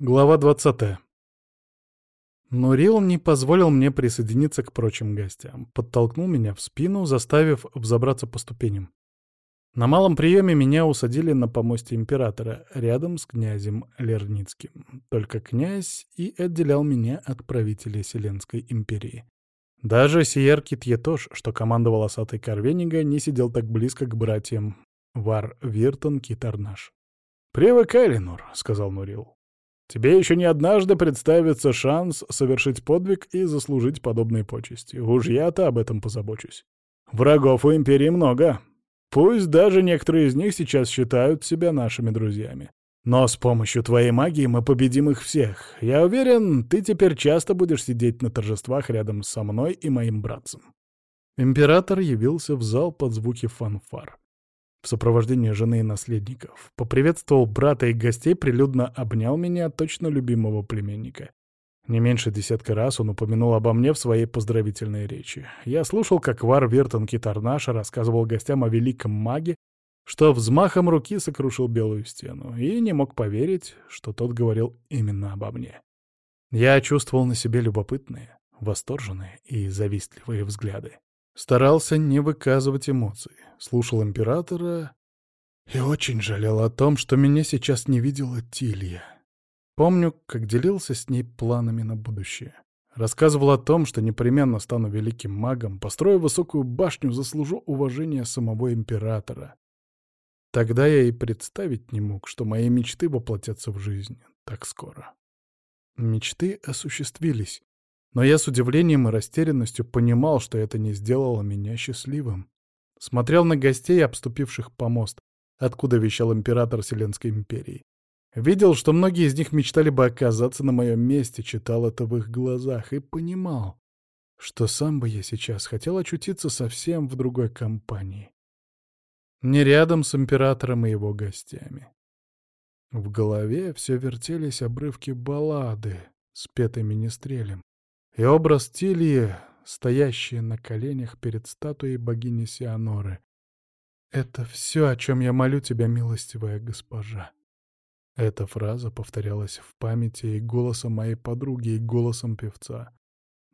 Глава 20. Нурил не позволил мне присоединиться к прочим гостям, подтолкнул меня в спину, заставив взобраться по ступеням. На малом приеме меня усадили на помосте императора, рядом с князем Лерницким. Только князь и отделял меня от правителя Селенской империи. Даже Сиер Китьетош, что командовал осатой Корвенига, не сидел так близко к братьям Вар Виртон Китарнаш. «Привыкай, Ленур», — сказал Нурил. Тебе еще не однажды представится шанс совершить подвиг и заслужить подобные почести. Уж я-то об этом позабочусь. Врагов у Империи много. Пусть даже некоторые из них сейчас считают себя нашими друзьями. Но с помощью твоей магии мы победим их всех. Я уверен, ты теперь часто будешь сидеть на торжествах рядом со мной и моим братцем». Император явился в зал под звуки фанфар в сопровождении жены и наследников, поприветствовал брата и гостей, прилюдно обнял меня, точно любимого племенника. Не меньше десятка раз он упомянул обо мне в своей поздравительной речи. Я слушал, как Вар Вертон Китарнаша рассказывал гостям о великом маге, что взмахом руки сокрушил белую стену, и не мог поверить, что тот говорил именно обо мне. Я чувствовал на себе любопытные, восторженные и завистливые взгляды. Старался не выказывать эмоций, слушал императора и очень жалел о том, что меня сейчас не видела Тилья. Помню, как делился с ней планами на будущее. Рассказывал о том, что непременно стану великим магом, построю высокую башню, заслужу уважение самого императора. Тогда я и представить не мог, что мои мечты воплотятся в жизнь так скоро. Мечты осуществились, но я с удивлением и растерянностью понимал, что это не сделало меня счастливым. Смотрел на гостей, обступивших помост, откуда вещал император Вселенской империи. Видел, что многие из них мечтали бы оказаться на моем месте, читал это в их глазах и понимал, что сам бы я сейчас хотел очутиться совсем в другой компании. Не рядом с императором и его гостями. В голове все вертелись обрывки баллады, спетой министрелем. И образ Тильи, стоящий на коленях перед статуей богини Сианоры. «Это все, о чем я молю тебя, милостивая госпожа». Эта фраза повторялась в памяти и голосом моей подруги, и голосом певца.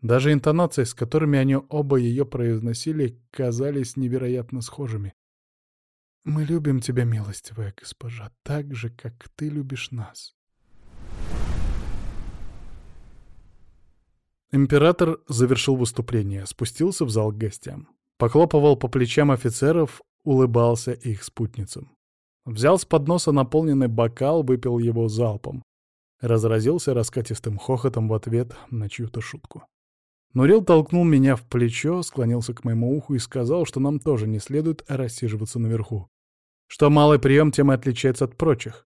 Даже интонации, с которыми они оба ее произносили, казались невероятно схожими. «Мы любим тебя, милостивая госпожа, так же, как ты любишь нас». Император завершил выступление, спустился в зал к гостям. Похлопывал по плечам офицеров, улыбался их спутницам. Взял с подноса наполненный бокал, выпил его залпом. Разразился раскатистым хохотом в ответ на чью-то шутку. Нурил толкнул меня в плечо, склонился к моему уху и сказал, что нам тоже не следует рассиживаться наверху. Что малый прием тем и отличается от прочих.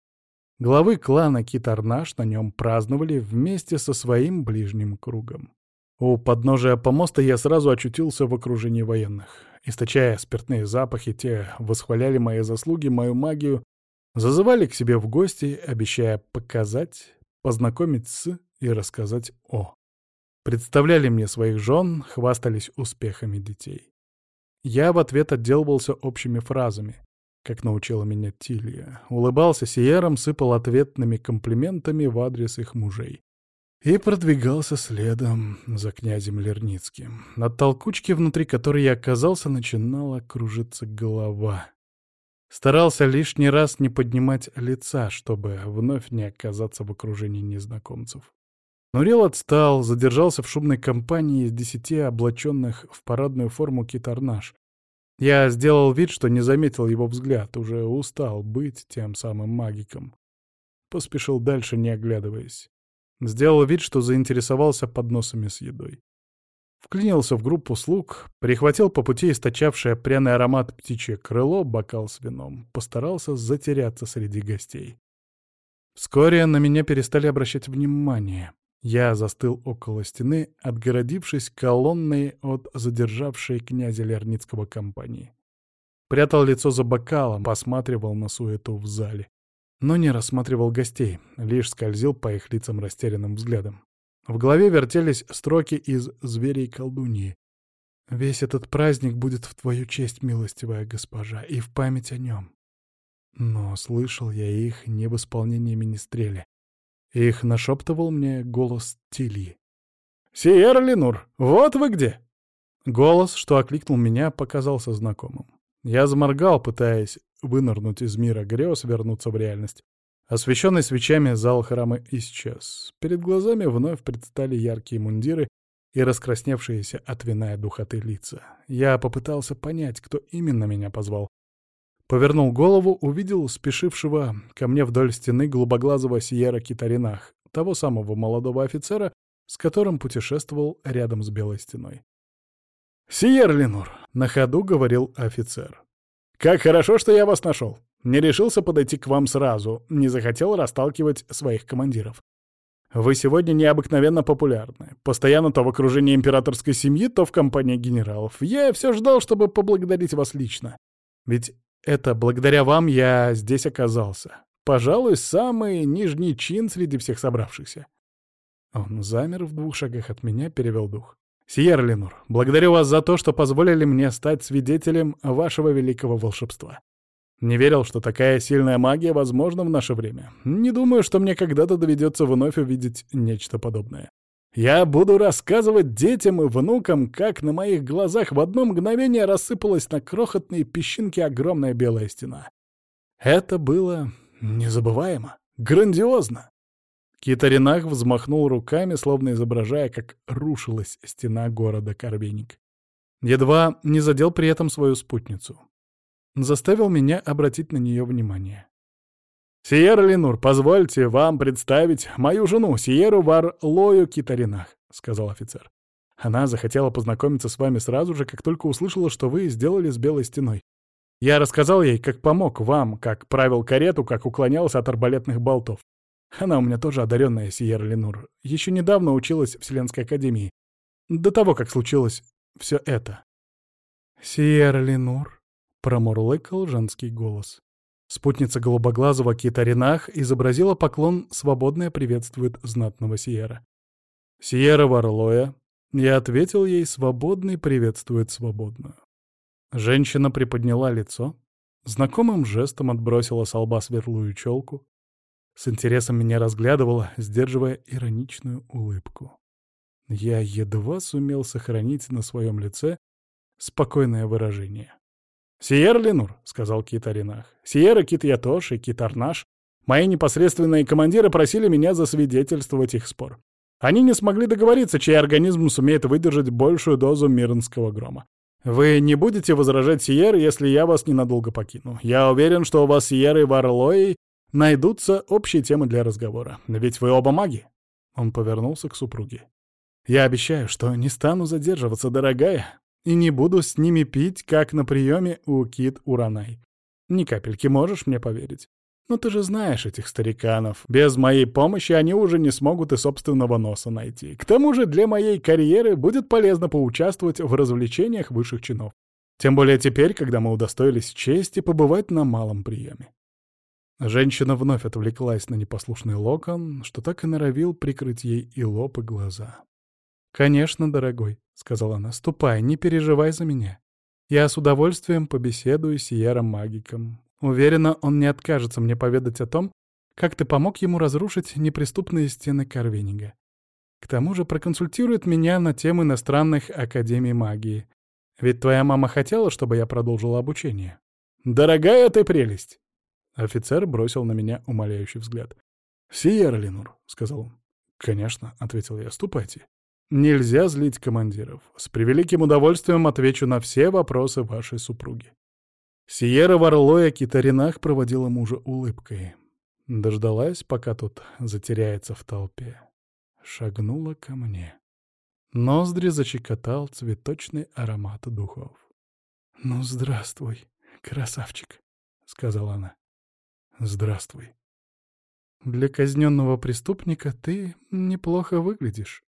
Главы клана Китарнаш на нем праздновали вместе со своим ближним кругом. У подножия помоста я сразу очутился в окружении военных. Источая спиртные запахи, те восхваляли мои заслуги, мою магию, зазывали к себе в гости, обещая показать, познакомить с и рассказать о. Представляли мне своих жен, хвастались успехами детей. Я в ответ отделывался общими фразами, как научила меня Тилья. Улыбался Сиером, сыпал ответными комплиментами в адрес их мужей. И продвигался следом за князем Лерницким. От толкучки, внутри которой я оказался, начинала кружиться голова. Старался лишний раз не поднимать лица, чтобы вновь не оказаться в окружении незнакомцев. Нурил отстал, задержался в шумной компании из десяти облаченных в парадную форму китарнаш, я сделал вид, что не заметил его взгляд, уже устал быть тем самым магиком. Поспешил дальше, не оглядываясь. Сделал вид, что заинтересовался подносами с едой. Вклинился в группу слуг, прихватил по пути источавшее пряный аромат птичье крыло, бокал с вином, постарался затеряться среди гостей. Вскоре на меня перестали обращать внимание. Я застыл около стены, отгородившись колонной от задержавшей князя Лерницкого компании. Прятал лицо за бокалом, посматривал на суету в зале. Но не рассматривал гостей, лишь скользил по их лицам растерянным взглядом. В голове вертелись строки из «Зверей колдуньи». «Весь этот праздник будет в твою честь, милостивая госпожа, и в память о нем». Но слышал я их не в исполнении министреля, Их нашептывал мне голос Тильи. «Сиер Ленур, вот вы где!» Голос, что окликнул меня, показался знакомым. Я заморгал, пытаясь вынырнуть из мира грез, вернуться в реальность. Освещенный свечами зал храма исчез. Перед глазами вновь предстали яркие мундиры и раскрасневшиеся от вина и духоты лица. Я попытался понять, кто именно меня позвал. Повернул голову, увидел спешившего ко мне вдоль стены голубоглазого Сиера Китаринах, того самого молодого офицера, с которым путешествовал рядом с Белой стеной. «Сиер Ленур!» — на ходу говорил офицер. «Как хорошо, что я вас нашел. Не решился подойти к вам сразу, не захотел расталкивать своих командиров. Вы сегодня необыкновенно популярны. Постоянно то в окружении императорской семьи, то в компании генералов. Я все ждал, чтобы поблагодарить вас лично. Ведь это благодаря вам я здесь оказался. Пожалуй, самый нижний чин среди всех собравшихся. Он замер в двух шагах от меня, перевел дух. «Сиер Ленур, благодарю вас за то, что позволили мне стать свидетелем вашего великого волшебства. Не верил, что такая сильная магия возможна в наше время. Не думаю, что мне когда-то доведется вновь увидеть нечто подобное. Я буду рассказывать детям и внукам, как на моих глазах в одно мгновение рассыпалась на крохотные песчинки огромная белая стена. Это было незабываемо, грандиозно. Китаринах взмахнул руками, словно изображая, как рушилась стена города Карвеник. Едва не задел при этом свою спутницу. Заставил меня обратить на нее внимание. «Сиера Ленур, позвольте вам представить мою жену, Сиеру Варлою Китаринах», — сказал офицер. «Она захотела познакомиться с вами сразу же, как только услышала, что вы сделали с Белой Стеной. Я рассказал ей, как помог вам, как правил карету, как уклонялся от арбалетных болтов. Она у меня тоже одаренная, Сиера Ленур. Еще недавно училась в Вселенской Академии. До того, как случилось все это». «Сиера Ленур», — промурлыкал женский голос. Спутница голубоглазого Китаринах изобразила поклон «Свободная приветствует знатного Сиера». «Сиера Варлоя», я ответил ей «Свободный приветствует свободную». Женщина приподняла лицо, знакомым жестом отбросила с лба светлую челку, с интересом меня разглядывала, сдерживая ироничную улыбку. Я едва сумел сохранить на своем лице спокойное выражение. «Сиер Ленур», — сказал Кит Аринах. «Сиера Кит Ятош и Кит Арнаш, мои непосредственные командиры просили меня засвидетельствовать их спор. Они не смогли договориться, чей организм сумеет выдержать большую дозу мирнского грома. Вы не будете возражать, Сиер, если я вас ненадолго покину. Я уверен, что у вас, Сиер и Варлои, найдутся общие темы для разговора. Ведь вы оба маги». Он повернулся к супруге. «Я обещаю, что не стану задерживаться, дорогая и не буду с ними пить, как на приеме у Кит Уранай. Ни капельки можешь мне поверить? Но ты же знаешь этих стариканов. Без моей помощи они уже не смогут и собственного носа найти. К тому же для моей карьеры будет полезно поучаствовать в развлечениях высших чинов. Тем более теперь, когда мы удостоились чести побывать на малом приеме. Женщина вновь отвлеклась на непослушный локон, что так и норовил прикрыть ей и лоб, и глаза. «Конечно, дорогой», — сказала она, — «ступай, не переживай за меня. Я с удовольствием побеседую с Сиером Магиком. Уверена, он не откажется мне поведать о том, как ты помог ему разрушить неприступные стены Карвенига. К тому же проконсультирует меня на тему иностранных академий магии. Ведь твоя мама хотела, чтобы я продолжил обучение. Дорогая ты прелесть!» Офицер бросил на меня умоляющий взгляд. «Сиер Ленур», — сказал он. «Конечно», — ответил я, — «ступайте. Нельзя злить командиров. С превеликим удовольствием отвечу на все вопросы вашей супруги. Сиера Варлоя Китаринах проводила мужа улыбкой. Дождалась, пока тот затеряется в толпе. Шагнула ко мне. Ноздри зачекотал цветочный аромат духов. «Ну, здравствуй, красавчик», — сказала она. «Здравствуй. Для казненного преступника ты неплохо выглядишь». —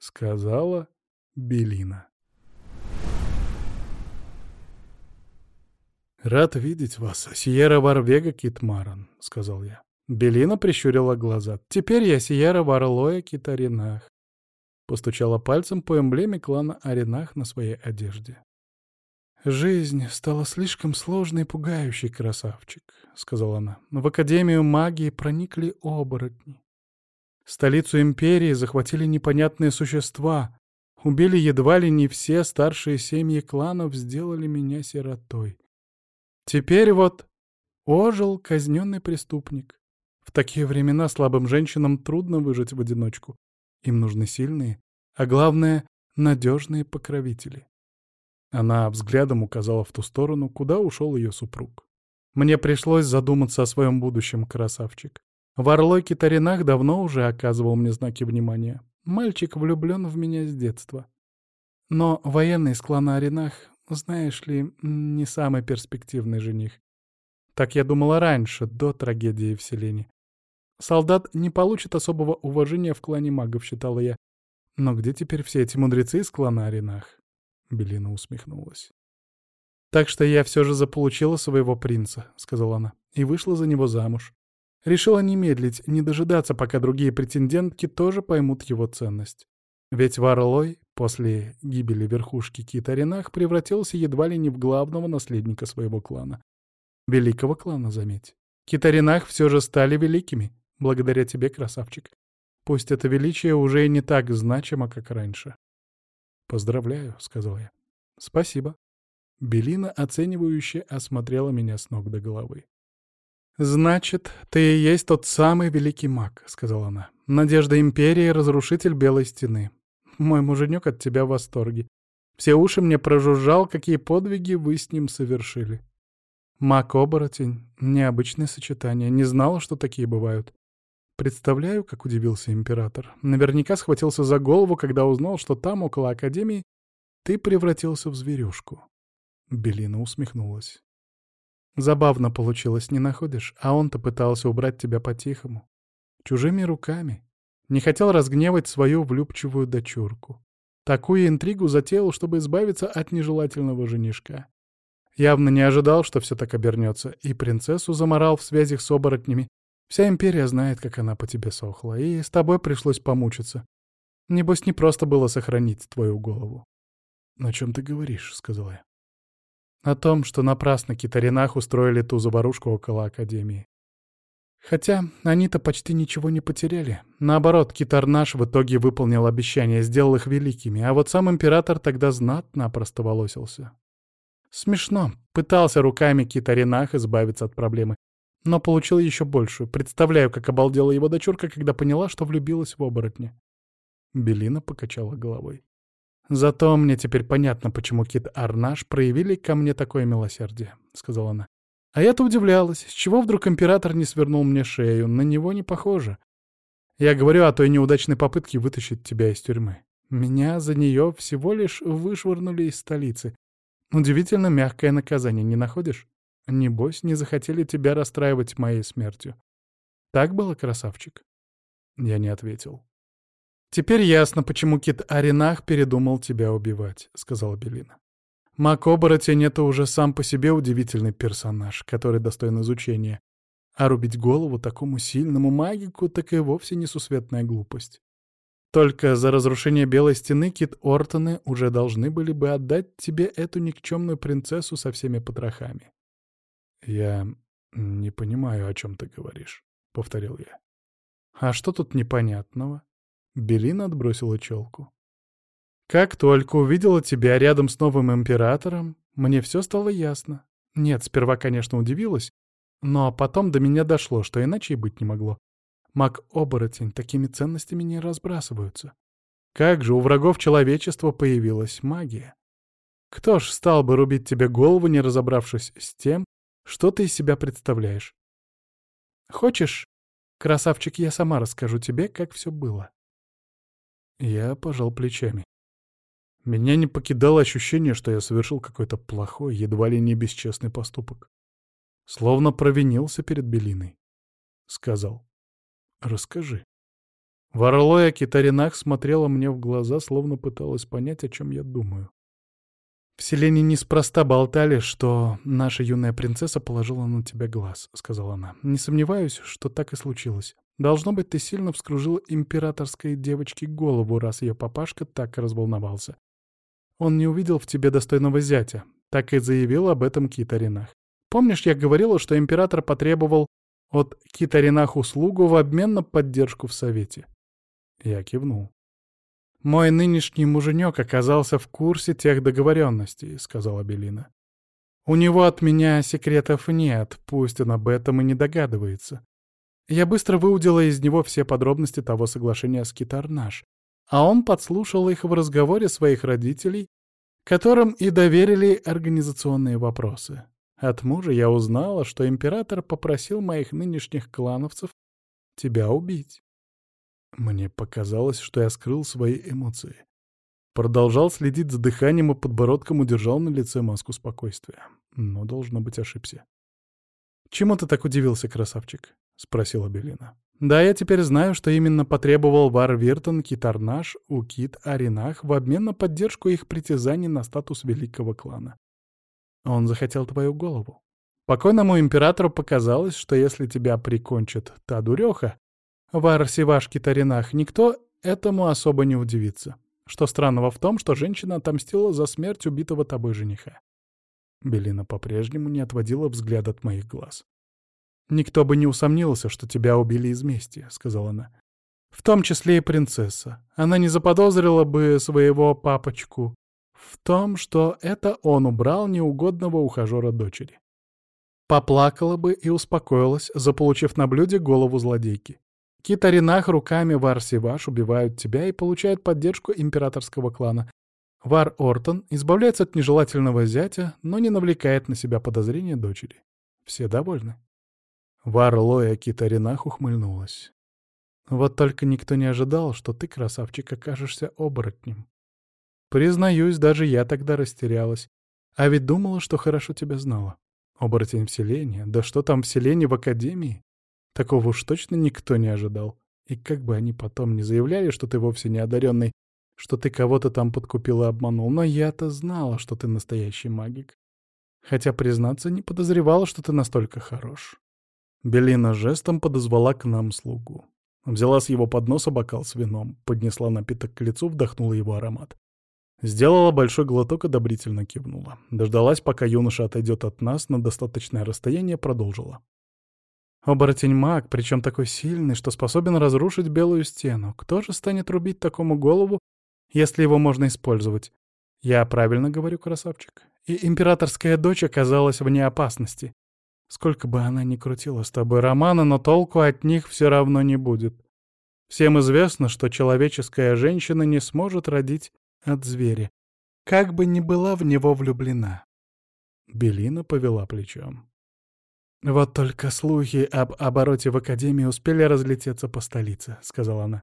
сказала Белина. «Рад видеть вас, Сиера Варвега Китмаран», — сказал я. Белина прищурила глаза. «Теперь я Сиера Варлоя Китаринах», — постучала пальцем по эмблеме клана Аринах на своей одежде. «Жизнь стала слишком сложной и пугающей, красавчик», — сказала она. «В Академию магии проникли оборотни. Столицу империи захватили непонятные существа. Убили едва ли не все старшие семьи кланов, сделали меня сиротой. Теперь вот ожил казненный преступник. В такие времена слабым женщинам трудно выжить в одиночку. Им нужны сильные, а главное — надежные покровители. Она взглядом указала в ту сторону, куда ушел ее супруг. Мне пришлось задуматься о своем будущем, красавчик. В Орлойке Таринах давно уже оказывал мне знаки внимания. Мальчик влюблен в меня с детства. Но военный с клана Аринах, знаешь ли, не самый перспективный жених. Так я думала раньше, до трагедии в селении. Солдат не получит особого уважения в клане магов, считала я. Но где теперь все эти мудрецы из клана Аринах? Белина усмехнулась. «Так что я все же заполучила своего принца», — сказала она, — «и вышла за него замуж. Решила не медлить, не дожидаться, пока другие претендентки тоже поймут его ценность. Ведь Варлой после гибели верхушки Китаринах превратился едва ли не в главного наследника своего клана. Великого клана, заметь. Китаринах все же стали великими, благодаря тебе, красавчик. Пусть это величие уже не так значимо, как раньше. «Поздравляю», — сказал я. «Спасибо». Белина оценивающе осмотрела меня с ног до головы. «Значит, ты и есть тот самый великий маг», — сказала она. «Надежда Империи, разрушитель Белой Стены. Мой муженек от тебя в восторге. Все уши мне прожужжал, какие подвиги вы с ним совершили. Маг-оборотень — необычное сочетание. Не знала, что такие бывают. Представляю, как удивился император. Наверняка схватился за голову, когда узнал, что там, около Академии, ты превратился в зверюшку. Белина усмехнулась. Забавно получилось, не находишь? А он-то пытался убрать тебя по-тихому. Чужими руками. Не хотел разгневать свою влюбчивую дочурку. Такую интригу затеял, чтобы избавиться от нежелательного женишка. Явно не ожидал, что все так обернется, и принцессу заморал в связях с оборотнями, Вся империя знает, как она по тебе сохла, и с тобой пришлось помучиться. Небось, не просто было сохранить твою голову. — О чем ты говоришь? — сказала я. — О том, что напрасно китаринах устроили ту заварушку около Академии. Хотя они-то почти ничего не потеряли. Наоборот, китарнаш в итоге выполнил обещание, сделал их великими, а вот сам император тогда знатно опростоволосился. Смешно. Пытался руками китаринах избавиться от проблемы, но получил еще большую. Представляю, как обалдела его дочурка, когда поняла, что влюбилась в оборотня. Белина покачала головой. «Зато мне теперь понятно, почему Кит Арнаш проявили ко мне такое милосердие», — сказала она. «А я-то удивлялась, с чего вдруг император не свернул мне шею, на него не похоже. Я говорю о той неудачной попытке вытащить тебя из тюрьмы. Меня за нее всего лишь вышвырнули из столицы. Удивительно мягкое наказание, не находишь?» Небось, не захотели тебя расстраивать моей смертью. Так было, красавчик?» Я не ответил. «Теперь ясно, почему Кит Аринах передумал тебя убивать», — сказала Белина. Мак-оборотень — это уже сам по себе удивительный персонаж, который достоин изучения. А рубить голову такому сильному магику так и вовсе несусветная глупость. Только за разрушение Белой Стены Кит Ортоны уже должны были бы отдать тебе эту никчемную принцессу со всеми потрохами. «Я не понимаю, о чем ты говоришь», — повторил я. «А что тут непонятного?» Белина отбросила челку. «Как только увидела тебя рядом с новым императором, мне все стало ясно. Нет, сперва, конечно, удивилась, но потом до меня дошло, что иначе и быть не могло. Маг-оборотень такими ценностями не разбрасываются. Как же у врагов человечества появилась магия? Кто ж стал бы рубить тебе голову, не разобравшись с тем, что ты из себя представляешь? Хочешь, красавчик, я сама расскажу тебе, как все было?» Я пожал плечами. Меня не покидало ощущение, что я совершил какой-то плохой, едва ли не бесчестный поступок. Словно провинился перед Белиной. Сказал. «Расскажи». Варлоя Китаринах смотрела мне в глаза, словно пыталась понять, о чем я думаю. «В селении неспроста болтали, что наша юная принцесса положила на тебя глаз», — сказала она. «Не сомневаюсь, что так и случилось. Должно быть, ты сильно вскружил императорской девочке голову, раз ее папашка так разволновался. Он не увидел в тебе достойного зятя, так и заявил об этом Китаринах. Помнишь, я говорила, что император потребовал от Китаринах услугу в обмен на поддержку в Совете? Я кивнул. «Мой нынешний муженек оказался в курсе тех договоренностей», — сказала Белина. «У него от меня секретов нет, пусть он об этом и не догадывается. Я быстро выудила из него все подробности того соглашения с Китарнаш, а он подслушал их в разговоре своих родителей, которым и доверили организационные вопросы. От мужа я узнала, что император попросил моих нынешних клановцев тебя убить. Мне показалось, что я скрыл свои эмоции. Продолжал следить за дыханием и подбородком удержал на лице маску спокойствия. Но, должно быть, ошибся. «Чему ты так удивился, красавчик?» — спросила Белина. «Да, я теперь знаю, что именно потребовал Вар Виртон Китарнаш у Кит Аринах в обмен на поддержку их притязаний на статус великого клана. Он захотел твою голову. Покойному императору показалось, что если тебя прикончит та дуреха, Вар Сиваш Китаринах, никто этому особо не удивится. Что странного в том, что женщина отомстила за смерть убитого тобой жениха. Белина по-прежнему не отводила взгляд от моих глаз. «Никто бы не усомнился, что тебя убили из мести», — сказала она. «В том числе и принцесса. Она не заподозрила бы своего папочку в том, что это он убрал неугодного ухажера дочери. Поплакала бы и успокоилась, заполучив на блюде голову злодейки. Китаринах руками Вар-Сиваш убивают тебя и получают поддержку императорского клана, Вар Ортон избавляется от нежелательного зятя, но не навлекает на себя подозрения дочери. Все довольны. Вар Лоя Китаринах ухмыльнулась. Вот только никто не ожидал, что ты, красавчик, окажешься оборотнем. Признаюсь, даже я тогда растерялась. А ведь думала, что хорошо тебя знала. Оборотень вселения, да что там вселение в Академии? Такого уж точно никто не ожидал. И как бы они потом не заявляли, что ты вовсе не одаренный, что ты кого-то там подкупил и обманул, но я-то знала, что ты настоящий магик. Хотя, признаться, не подозревала, что ты настолько хорош. Белина жестом подозвала к нам слугу. Взяла с его подноса бокал с вином, поднесла напиток к лицу, вдохнула его аромат. Сделала большой глоток, одобрительно кивнула. Дождалась, пока юноша отойдет от нас на достаточное расстояние, продолжила. Оборотень маг, причем такой сильный, что способен разрушить белую стену. Кто же станет рубить такому голову если его можно использовать. Я правильно говорю, красавчик? И императорская дочь оказалась вне опасности. Сколько бы она ни крутила с тобой романа, но толку от них все равно не будет. Всем известно, что человеческая женщина не сможет родить от зверя, как бы ни была в него влюблена. Белина повела плечом. «Вот только слухи об обороте в Академии успели разлететься по столице», — сказала она.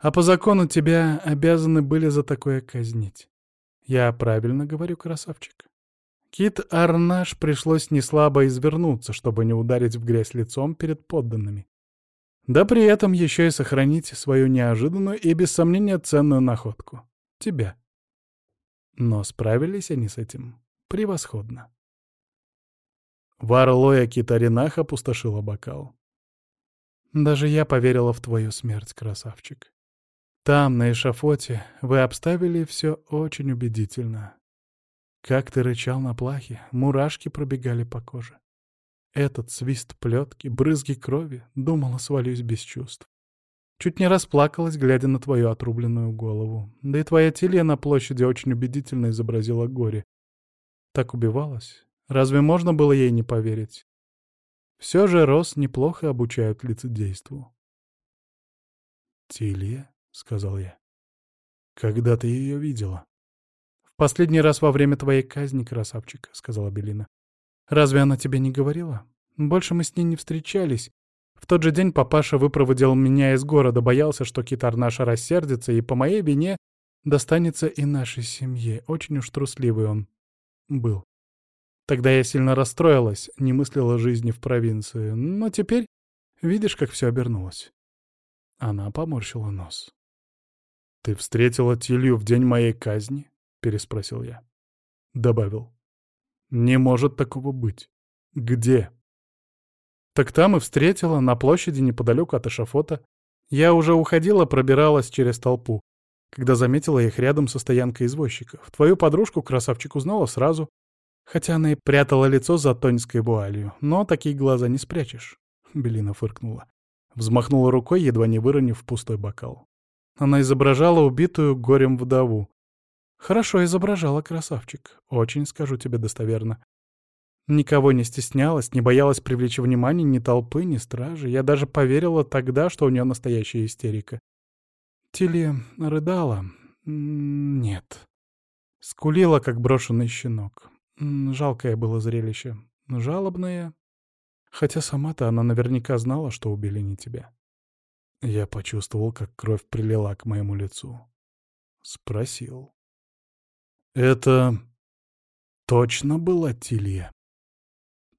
А по закону тебя обязаны были за такое казнить. Я правильно говорю, красавчик? Кит Арнаш пришлось неслабо извернуться, чтобы не ударить в грязь лицом перед подданными. Да при этом еще и сохранить свою неожиданную и, без сомнения, ценную находку. Тебя. Но справились они с этим превосходно. Варлоя Китаринах опустошила бокал. «Даже я поверила в твою смерть, красавчик. Там, на эшафоте, вы обставили все очень убедительно. Как ты рычал на плахе, мурашки пробегали по коже. Этот свист плетки, брызги крови, думала, свалюсь без чувств. Чуть не расплакалась, глядя на твою отрубленную голову. Да и твоя теле на площади очень убедительно изобразила горе. Так убивалась. Разве можно было ей не поверить? Все же Рос неплохо обучают лицедейству. Тилья? — сказал я. «Когда ты ее видела?» «В последний раз во время твоей казни, красавчик», — сказала Белина. «Разве она тебе не говорила? Больше мы с ней не встречались. В тот же день папаша выпроводил меня из города, боялся, что китар наша рассердится, и по моей вине достанется и нашей семье. Очень уж трусливый он был. Тогда я сильно расстроилась, не мыслила жизни в провинции. Но теперь видишь, как все обернулось». Она поморщила нос. «Ты встретила Тилью в день моей казни?» — переспросил я. Добавил. «Не может такого быть. Где?» «Так там и встретила, на площади неподалеку от эшафота. Я уже уходила, пробиралась через толпу, когда заметила их рядом со стоянкой извозчиков. Твою подружку красавчик узнала сразу, хотя она и прятала лицо за тоньской вуалью. Но такие глаза не спрячешь», — Белина фыркнула. Взмахнула рукой, едва не выронив пустой бокал. Она изображала убитую горем вдову. Хорошо изображала, красавчик. Очень, скажу тебе достоверно. Никого не стеснялась, не боялась привлечь внимание ни толпы, ни стражи. Я даже поверила тогда, что у нее настоящая истерика. Тили рыдала. Нет. Скулила, как брошенный щенок. Жалкое было зрелище. Жалобное. Хотя сама-то она наверняка знала, что убили не тебя. Я почувствовал, как кровь прилила к моему лицу. Спросил. «Это точно была Тилья?»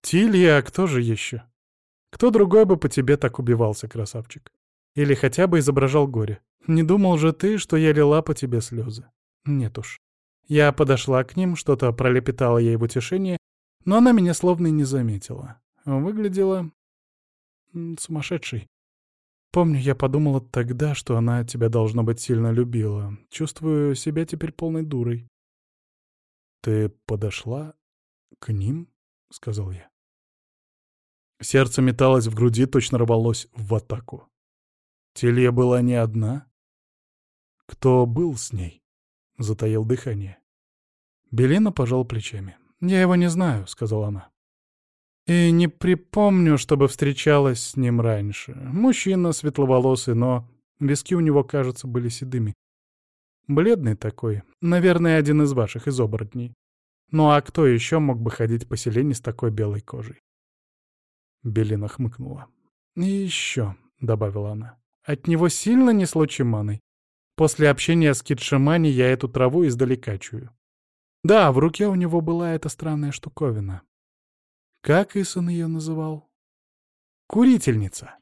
«Тилья, а кто же еще? Кто другой бы по тебе так убивался, красавчик? Или хотя бы изображал горе? Не думал же ты, что я лила по тебе слезы? Нет уж. Я подошла к ним, что-то пролепетала ей в утешение, но она меня словно и не заметила. Выглядела... сумасшедшей. Помню, я подумала тогда, что она тебя, должно быть, сильно любила. Чувствую себя теперь полной дурой. «Ты подошла к ним?» — сказал я. Сердце металось в груди, точно рвалось в атаку. Телья была не одна. Кто был с ней? Затаил дыхание. Белина пожал плечами. «Я его не знаю», — сказала она. «И не припомню, чтобы встречалась с ним раньше. Мужчина светловолосый, но виски у него, кажется, были седыми. Бледный такой. Наверное, один из ваших, из оборотней. Ну а кто еще мог бы ходить по селению с такой белой кожей?» Белина хмыкнула. «И еще», — добавила она, — «от него сильно несло чиманой. После общения с Китшимани я эту траву издалека чую. Да, в руке у него была эта странная штуковина. Как Исон ее называл? Курительница.